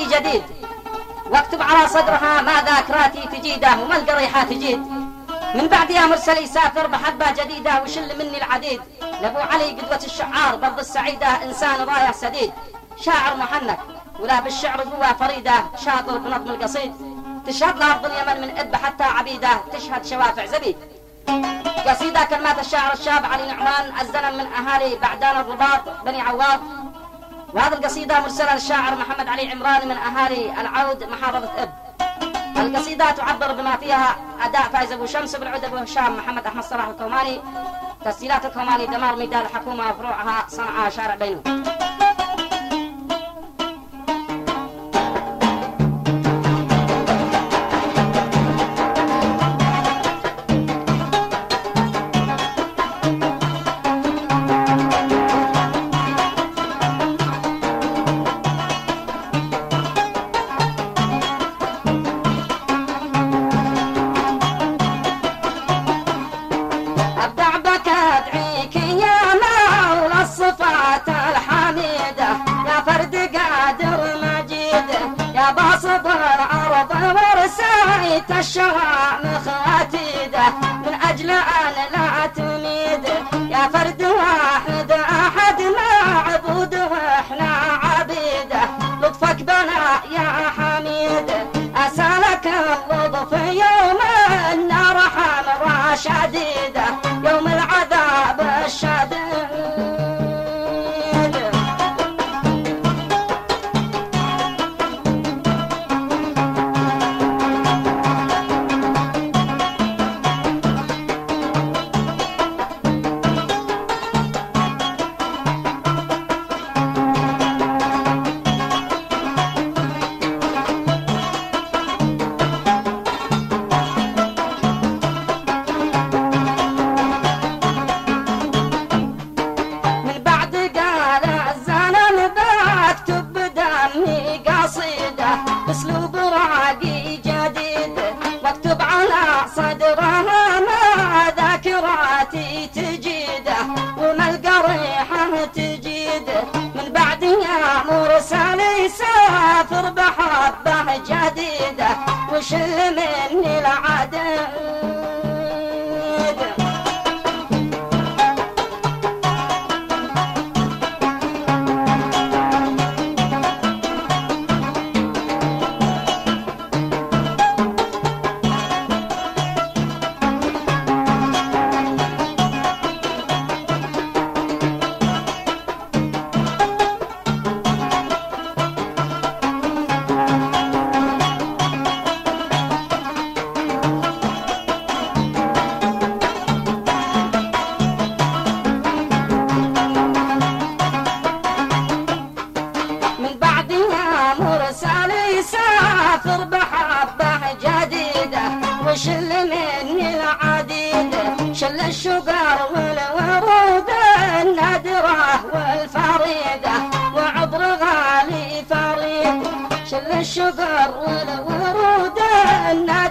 راقي جديد. واكتب على صدرها ما ذاكراتي تجيده وما القريحة تجيد. من بعد يا مرسل يسافر بحبة جديدة وشل مني العديد. لابو علي قدوة الشعار برض السعيدة إنسان رايح سديد. شاعر محنك ولا بالشعر قوة فريدة. شاطر بنظم القصيد. تشهد له أرض اليمن من إب حتى عبيدة. تشهد شوافع زبيد. قصيدة كلمات الشاعر الشاب علي نعمان. الزلم من أهالي بعدان الرباط. بني عواد وهذه القصيدة مرسلة للشاعر محمد علي عمران من أهالي العود محافظة إب. القصيدة تعبر بما فيها أداء فايز أبو شمس بن عود أبو هشام محمد أحمد صلاح الكوماني تسجيلات الكوماني دمار ميدان الحكومة وفروعها صنعاء شارع بينهم وشل مني العدد شل الشقر والورود النادرة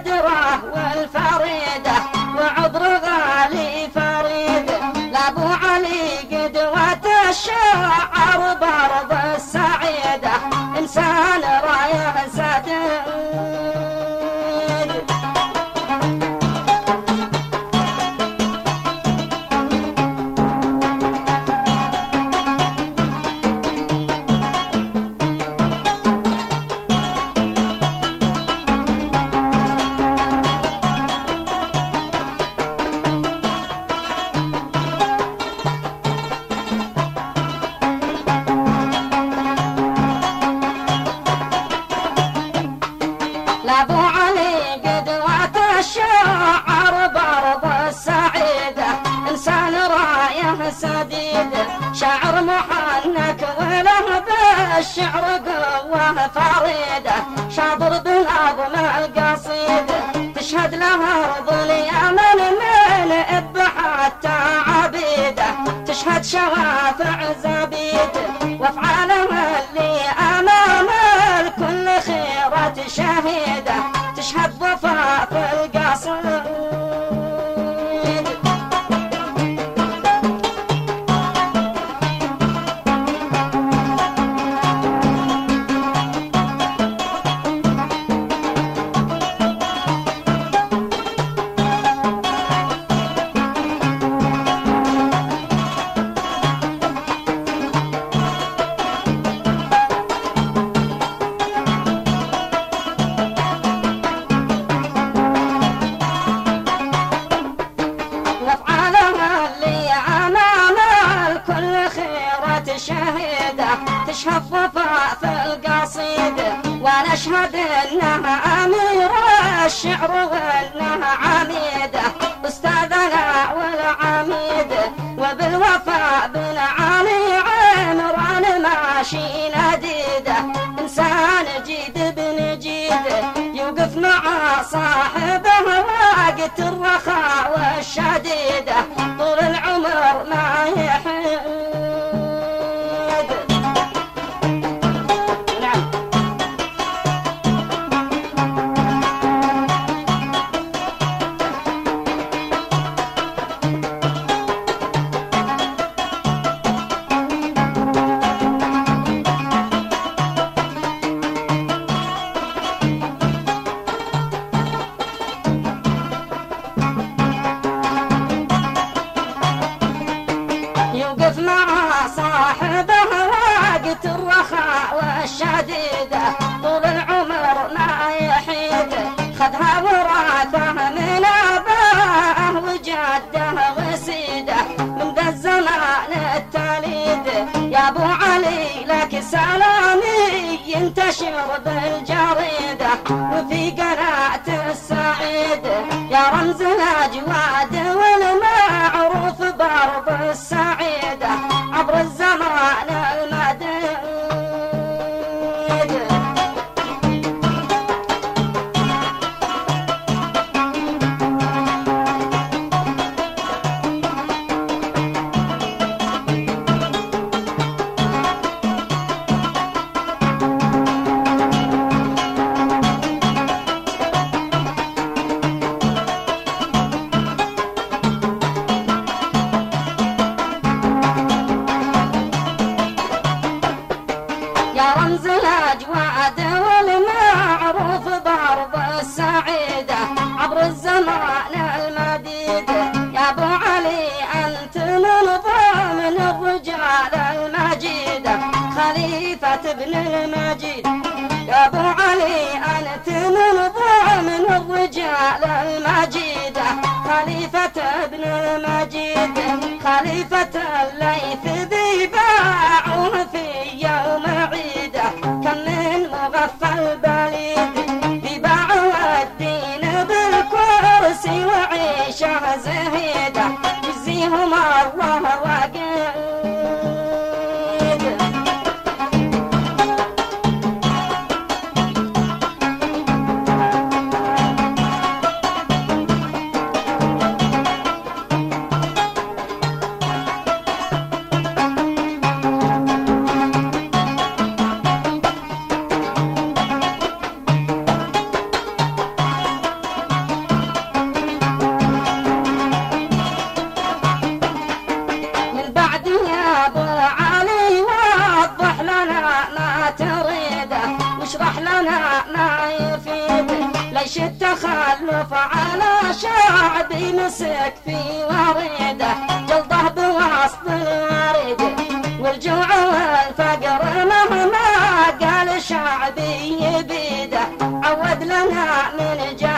بالشعر قوة فريدة شاطر بنظم القصيد. تشهد له أرض اليمن من إب حتى عبيدة تشهد شوافع زبيد الشعر وانها عميدة استاذنا والعميد. وبالوفاء بن علي عمران ماشي نديده إنسان جيد بن جيد يوقف مع صاحبه وقت الرخاء والشديده لك سلامي ينتشر بالجريدة وفي قناة السعيد يا رمز الأجواد المجيد. يا أبو علي أنت من ضمن الرجال المجيدة خليفة ابن المجيد خليفة الليث ذي باعه في يوم عيده كم من مغفل بليد ذي باعه الدين بالكرسي وعيشه زهيده يجزيهم الله وقيد. واشرح لنا ما يفيد ليش التخلف على شعب مسك في وريده؟ جلده بوسط الوريد والجوع والفقر مهما قال شعبي يبيده. عود لنا من جديد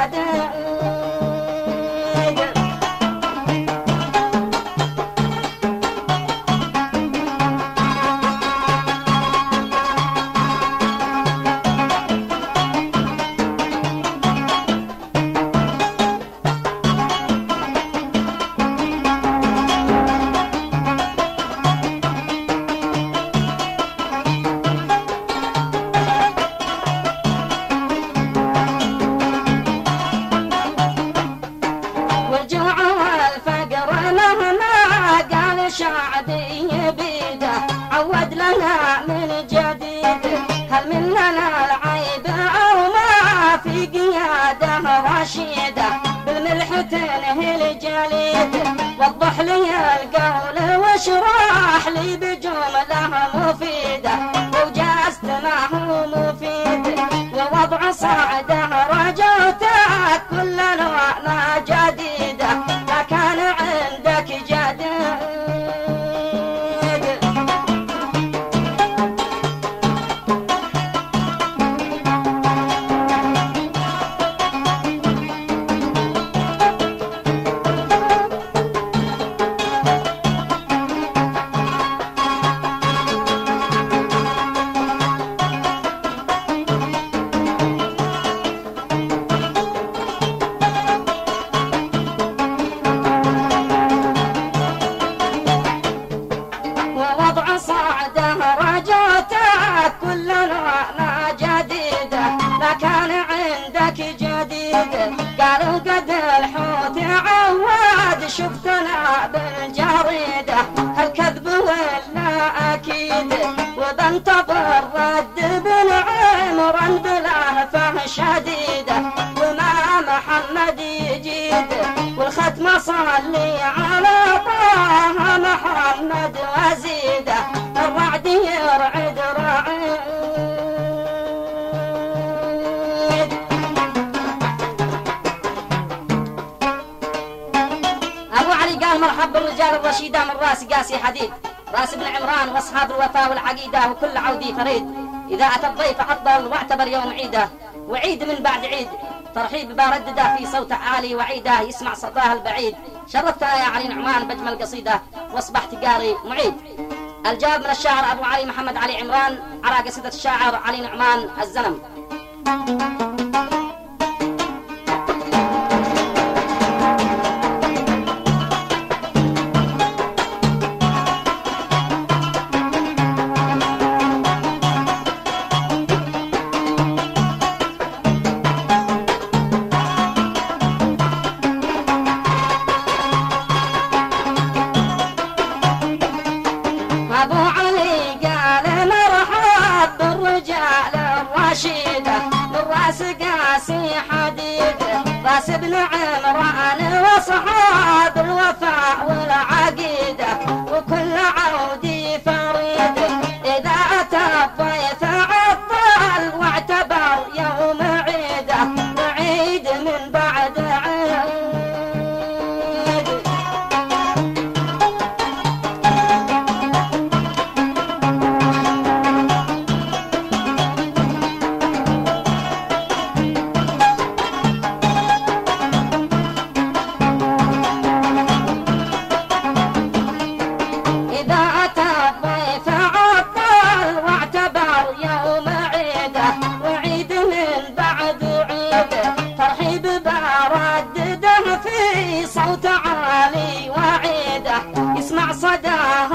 ووضع صعده رجوتك كل نوعنا بالجريدة جريدة هالكذب ولا أكيد وبنتظر رد بن عمران بلهفه شديده وما محمد يجيد والختم صلي على طه محمد وزيده الرعد يرعد رعد الرشيدة من راس قاسي حديد. راس بن عمران واصحاب الوفاء والعقيدة وكل عودي فريد. إذا أتى الضيف افضل واعتبر يوم عيده. وعيد من بعد عيد. ترحيب باردده في صوت عالي وعيده. يسمع صداها البعيد. شرفتنا يا علي نعمان بجمل قصيده واصبحت قاري معيد. الجواب من الشاعر أبو علي محمد علي عمران. على قصيدة الشاعر علي نعمان في بن عمران وصحاب الوفاء والعقيدة. وعيد من بعد عيد ترحيب بردده في صوت عالي وعيده. يسمع صداه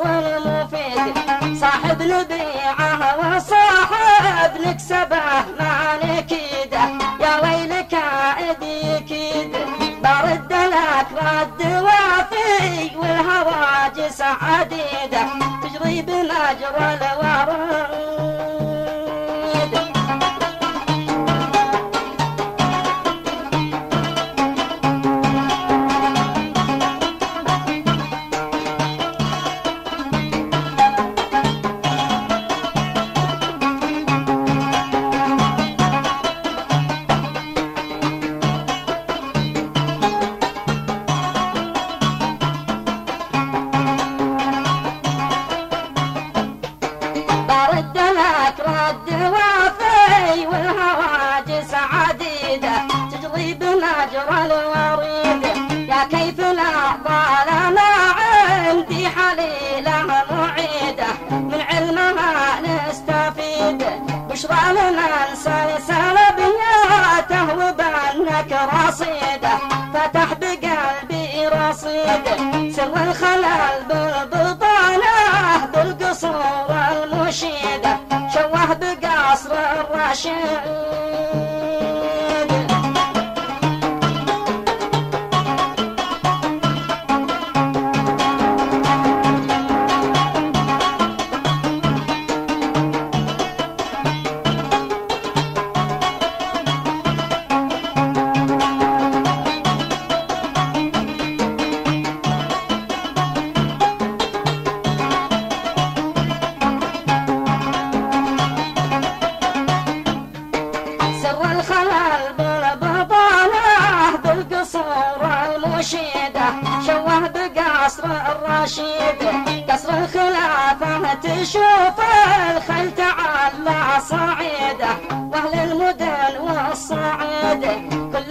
والمفيد صاحب لبيعه وصاحب نكسبه ما نكيده يا ويلك عاد يكيد برد لك رد وافي والهواجس عديده تجري بنجر الورى الدوافي والهواجس عديدة تجري بنجر الوريد. يا كيف لا طال ما عندي حليلة معيدة من علمها نستفيد. بشرى لنا سلسلة بياته وبانك رصيدة فتح بقلبي رصيد. سر الخلل بالبطانة بالقصور المشيده الرشيد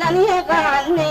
कहानी है कहानी।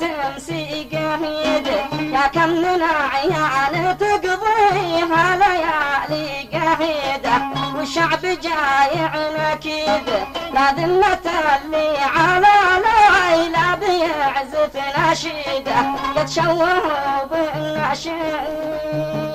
تمسي قهيد يا كم من تقضيها ليالي قهيدة والشعب جايع نكيد لا ذمة اللي على ليلى بيعزف نشيده شوهوا بالنشيد.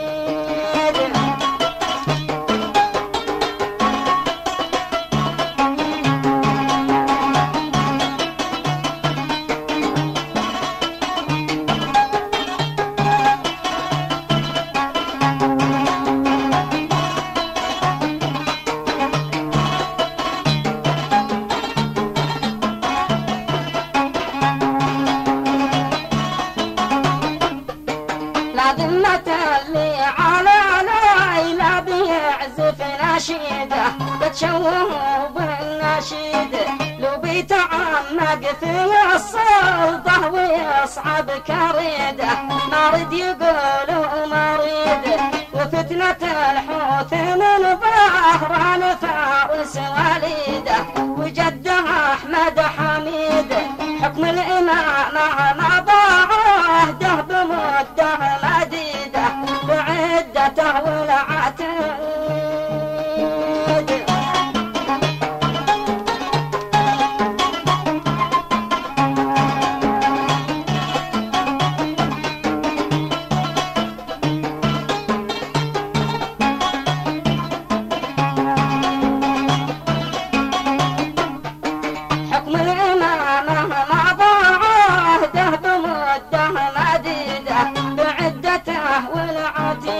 الحوت من ظهران فارس وليده وجده أحمد حميد حكم الإمام ولا عاتي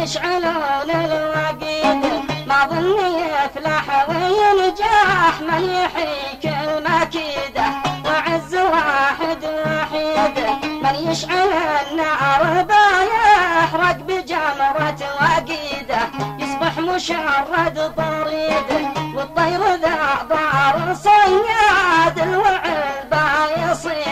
يشعلون الوقيد ما ظني يفلح وينجح من يحيي كل مكيده وعز واحد وحيد. من يشعل النار بيحرق بجمرة وقيده يصبح مشرد طريده والطير ذا ضار صياد. الوعل يصيده